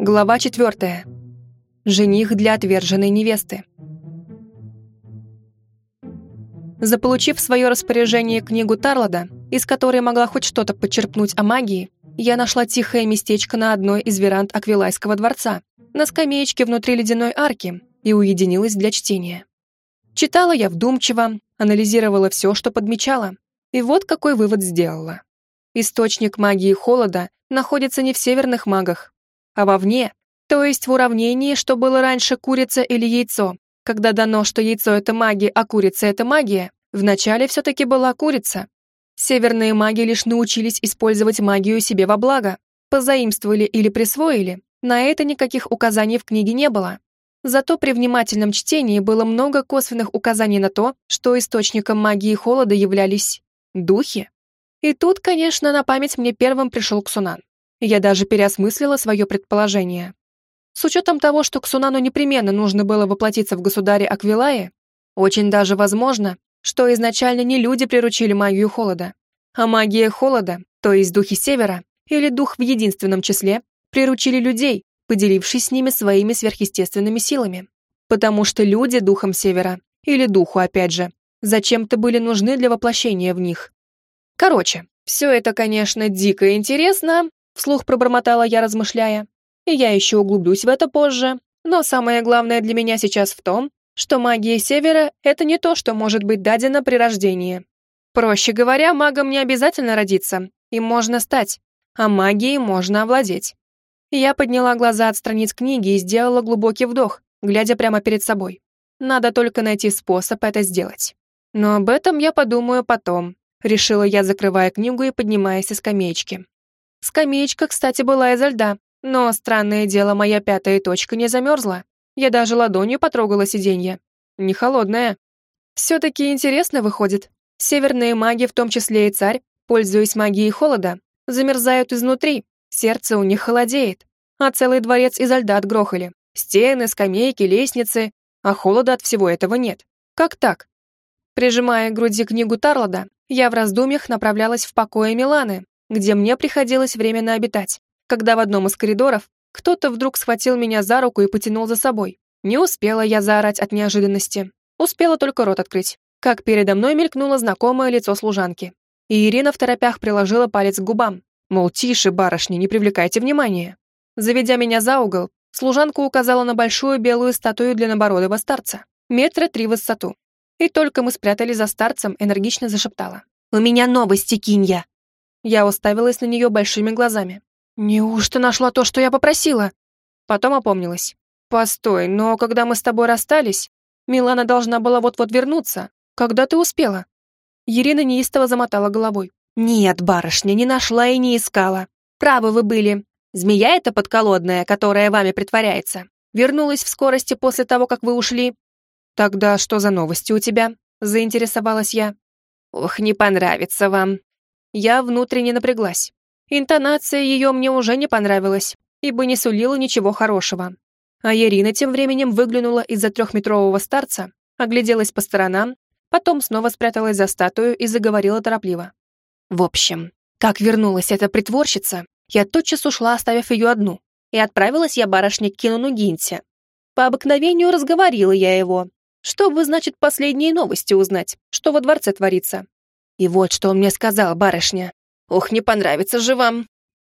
Глава 4. Жених для отверженной невесты. Заполучив в свое распоряжение книгу Тарлода, из которой могла хоть что-то подчерпнуть о магии, я нашла тихое местечко на одной из веранд Аквилайского дворца, на скамеечке внутри ледяной арки, и уединилась для чтения. Читала я вдумчиво, анализировала все, что подмечала, и вот какой вывод сделала. Источник магии холода находится не в северных магах, а вовне, то есть в уравнении, что было раньше курица или яйцо. Когда дано, что яйцо — это магия, а курица — это магия, вначале все-таки была курица. Северные маги лишь научились использовать магию себе во благо, позаимствовали или присвоили, на это никаких указаний в книге не было. Зато при внимательном чтении было много косвенных указаний на то, что источником магии холода являлись духи. И тут, конечно, на память мне первым пришел Ксунан. Я даже переосмыслила свое предположение. С учетом того, что Ксунану непременно нужно было воплотиться в государе Аквилае, очень даже возможно, что изначально не люди приручили магию холода, а магия холода, то есть духи севера, или дух в единственном числе, приручили людей, поделившись с ними своими сверхъестественными силами. Потому что люди духом севера, или духу опять же, зачем-то были нужны для воплощения в них. Короче, все это, конечно, дико интересно, вслух пробормотала я, размышляя, и я еще углублюсь в это позже, но самое главное для меня сейчас в том, что магия Севера — это не то, что может быть дадено при рождении. Проще говоря, магом не обязательно родиться, им можно стать, а магией можно овладеть. Я подняла глаза от страниц книги и сделала глубокий вдох, глядя прямо перед собой. Надо только найти способ это сделать. Но об этом я подумаю потом, решила я, закрывая книгу и поднимаясь со скамеечки. Скамеечка, кстати, была изо льда, но, странное дело, моя пятая точка не замерзла. Я даже ладонью потрогала сиденье. Не холодная. Все-таки интересно выходит. Северные маги, в том числе и царь, пользуясь магией холода, замерзают изнутри, сердце у них холодеет, а целый дворец изо льда отгрохали. Стены, скамейки, лестницы, а холода от всего этого нет. Как так? Прижимая к груди книгу Тарлода, я в раздумьях направлялась в покое Миланы, где мне приходилось временно обитать, когда в одном из коридоров кто-то вдруг схватил меня за руку и потянул за собой. Не успела я заорать от неожиданности. Успела только рот открыть, как передо мной мелькнуло знакомое лицо служанки. И Ирина в торопях приложила палец к губам, мол, тише, барышня, не привлекайте внимания. Заведя меня за угол, служанка указала на большую белую статую длиннобородого старца, метра три в высоту. И только мы спрятали за старцем, энергично зашептала. «У меня новости, Кинья!» Я уставилась на нее большими глазами. «Неужто нашла то, что я попросила?» Потом опомнилась. «Постой, но когда мы с тобой расстались, Милана должна была вот-вот вернуться. Когда ты успела?» Ирина неистово замотала головой. «Нет, барышня, не нашла и не искала. Правы вы были. Змея эта подколодная, которая вами притворяется, вернулась в скорости после того, как вы ушли. Тогда что за новости у тебя?» заинтересовалась я. «Ох, не понравится вам». Я внутренне напряглась. Интонация ее мне уже не понравилась, ибо не сулила ничего хорошего. А Ирина тем временем выглянула из-за трехметрового старца, огляделась по сторонам, потом снова спряталась за статую и заговорила торопливо. В общем, как вернулась эта притворщица, я тотчас ушла, оставив ее одну, и отправилась я барышне к Кинуну Гинте. По обыкновению разговорила я его, чтобы, значит, последние новости узнать, что во дворце творится. И вот что он мне сказал, барышня. Ох, не понравится же вам!»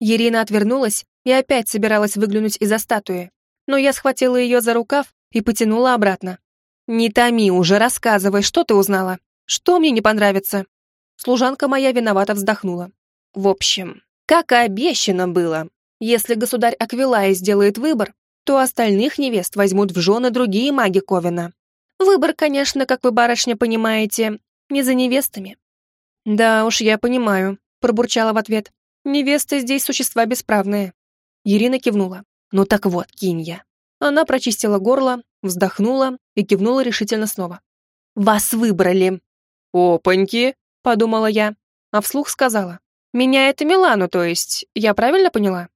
Ирина отвернулась и опять собиралась выглянуть из-за статуи, но я схватила ее за рукав и потянула обратно. «Не томи уже, рассказывай, что ты узнала? Что мне не понравится?» Служанка моя виновато вздохнула. «В общем, как и обещано было, если государь Аквилай сделает выбор, то остальных невест возьмут в жены другие маги Ковина. Выбор, конечно, как вы, барышня, понимаете, не за невестами». «Да уж, я понимаю», пробурчала в ответ. «Невесты здесь существа бесправные». Ирина кивнула. «Ну так вот, Кинья». Она прочистила горло, вздохнула и кивнула решительно снова. «Вас выбрали!» «Опаньки!» — подумала я, а вслух сказала. «Меня это Милану, то есть, я правильно поняла?»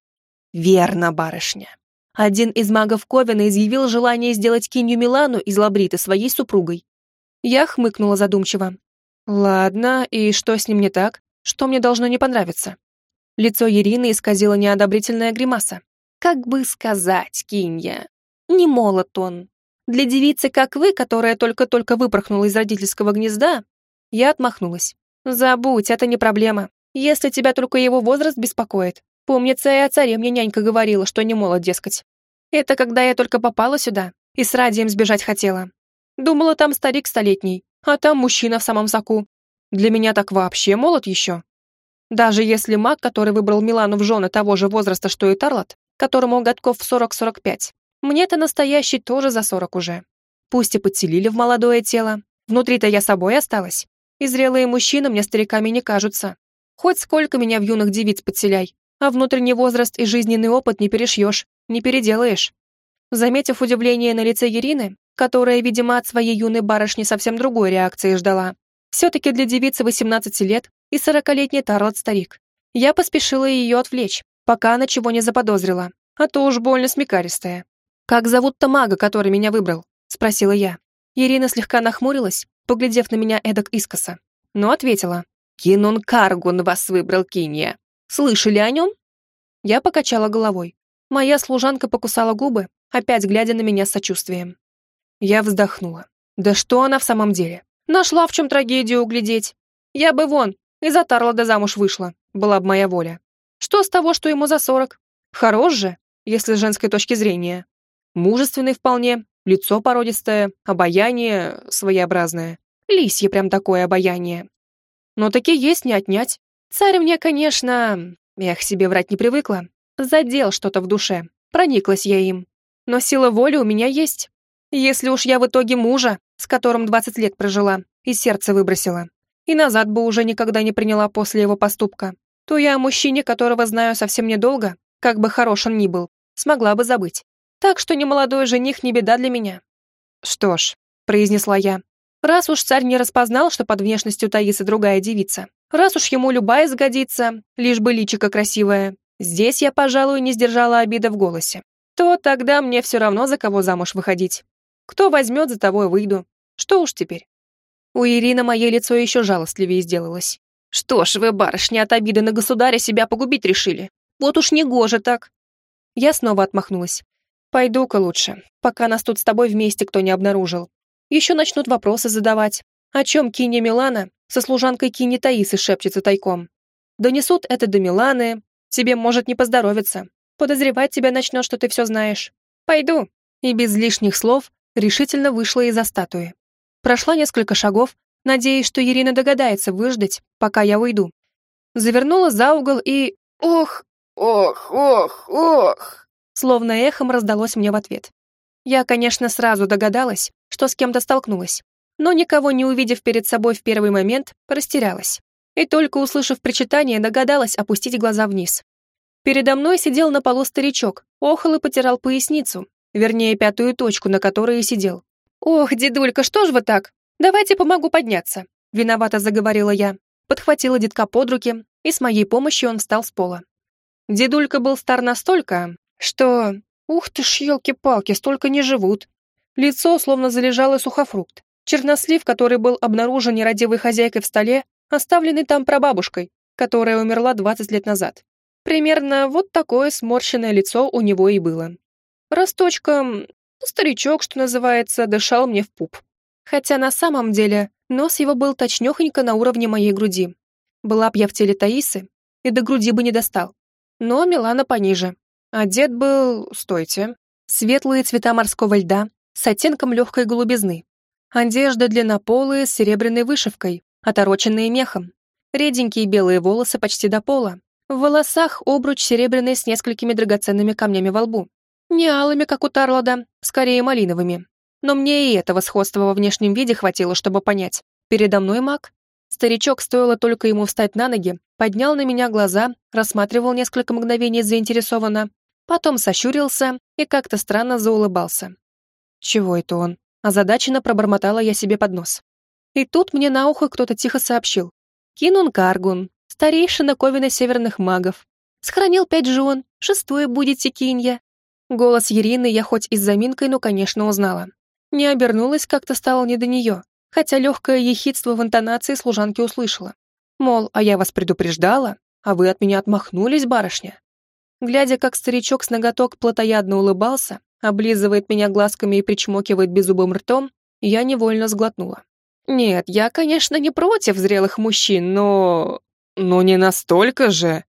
«Верно, барышня. Один из магов Ковина изъявил желание сделать Кинью Милану из Лабриты своей супругой. Я хмыкнула задумчиво. «Ладно, и что с ним не так?» Что мне должно не понравиться? Лицо Ирины исказило неодобрительная гримаса. Как бы сказать, Кинья? Не молод он. Для девицы, как вы, которая только-только выпорхнула из родительского гнезда, я отмахнулась. Забудь, это не проблема. Если тебя только его возраст беспокоит. Помнится, и о царе мне нянька говорила, что не молод, дескать. Это когда я только попала сюда и с Радием сбежать хотела. Думала, там старик столетний, а там мужчина в самом соку. Для меня так вообще молод еще. Даже если маг, который выбрал Милану в жены того же возраста, что и Тарлот, которому годков в 40-45, мне-то настоящий тоже за 40 уже. Пусть и подселили в молодое тело, внутри-то я собой осталась. И зрелые мужчины мне стариками не кажутся. Хоть сколько меня в юных девиц подселяй, а внутренний возраст и жизненный опыт не перешьешь, не переделаешь. Заметив удивление на лице Ирины, которая, видимо, от своей юной барышни совсем другой реакции ждала, все-таки для девицы 18 лет и 40-летний Тарлот-старик, я поспешила ее отвлечь, пока она чего не заподозрила, а то уж больно смекаристая. «Как зовут-то мага, который меня выбрал?» — спросила я. Ирина слегка нахмурилась, поглядев на меня эдак искоса, но ответила. «Кинун Каргун вас выбрал, Кинья. Слышали о нем?» Я покачала головой. Моя служанка покусала губы, опять глядя на меня с сочувствием. Я вздохнула. Да что она в самом деле? Нашла в чем трагедию углядеть. Я бы вон, из-за Тарлода замуж вышла, была бы моя воля. Что с того, что ему за сорок? Хорош же, если с женской точки зрения. Мужественный вполне, лицо породистое, обаяние своеобразное. Лисье прям такое обаяние. Но таки есть не отнять. Царь мне, конечно, я к себе врать не привыкла, задел что-то в душе, прониклась я им. Но сила воли у меня есть. Если уж я в итоге мужа, с которым 20 лет прожила, и сердце выбросила, и назад бы уже никогда не приняла после его поступка, то я о мужчине, которого знаю совсем недолго, как бы хорош он ни был, смогла бы забыть. Так что ни молодой жених, ни беда для меня. Что ж, произнесла я, раз уж царь не распознал, что под внешностью Таисы другая девица, Раз уж ему любая сгодится, лишь бы личико красивое, здесь я, пожалуй, не сдержала обида в голосе, то тогда мне все равно за кого замуж выходить. Кто возьмет, за того и выйду. Что уж теперь. У Ирины мое лицо еще жалостливее сделалось. Что ж вы, барышня, от обиды на государя себя погубить решили? Вот уж не гоже так. Я снова отмахнулась. Пойду-ка лучше, пока нас тут с тобой вместе кто не обнаружил. Еще начнут вопросы задавать. О чем Киня Милана со служанкой Кини Таисы шепчется тайком. Донесут это до Миланы, тебе может не поздоровиться. Подозревать тебя начнет, что ты все знаешь. Пойду. И без лишних слов решительно вышла из-за статуи. Прошла несколько шагов, надеясь, что Ирина догадается выждать, пока я уйду. Завернула за угол и... Ох, ох, ох, ох! Словно эхом раздалось мне в ответ. Я, конечно, сразу догадалась, что с кем-то столкнулась но никого не увидев перед собой в первый момент, растерялась. И только услышав причитание, догадалась опустить глаза вниз. Передо мной сидел на полу старичок, охал и потирал поясницу, вернее, пятую точку, на которой и сидел. «Ох, дедулька, что ж вы так? Давайте помогу подняться», — виновато заговорила я. Подхватила детка под руки, и с моей помощью он встал с пола. Дедулька был стар настолько, что... Ух ты ж, елки-палки, столько не живут. Лицо словно залежало сухофрукт. Чернослив, который был обнаружен нерадивой хозяйкой в столе, оставленный там прабабушкой, которая умерла 20 лет назад. Примерно вот такое сморщенное лицо у него и было. Росточка, старичок, что называется, дышал мне в пуп. Хотя на самом деле нос его был точнёхонько на уровне моей груди. Была б я в теле Таисы, и до груди бы не достал. Но Милана пониже. Одет был, стойте, светлые цвета морского льда с оттенком легкой голубизны, Одежда длиннополая с серебряной вышивкой, отороченные мехом. Реденькие белые волосы почти до пола. В волосах обруч серебряный с несколькими драгоценными камнями во лбу. Не алыми, как у Тарлода, скорее малиновыми. Но мне и этого сходства во внешнем виде хватило, чтобы понять. Передо мной маг. Старичок, стоило только ему встать на ноги, поднял на меня глаза, рассматривал несколько мгновений заинтересованно, потом сощурился и как-то странно заулыбался. Чего это он? Озадаченно пробормотала я себе под нос. И тут мне на ухо кто-то тихо сообщил. Кинун Каргун, старейшина Ковина северных магов. Сохранил пять жен, шестое будете кинья. Голос Ирины я хоть и с заминкой, но, конечно, узнала. Не обернулась, как-то стало не до нее, хотя легкое ехидство в интонации служанки услышала. Мол, а я вас предупреждала, а вы от меня отмахнулись, барышня. Глядя, как старичок с ноготок плотоядно улыбался, облизывает меня глазками и причмокивает беззубым ртом, я невольно сглотнула. Нет, я, конечно, не против зрелых мужчин, но... Но не настолько же.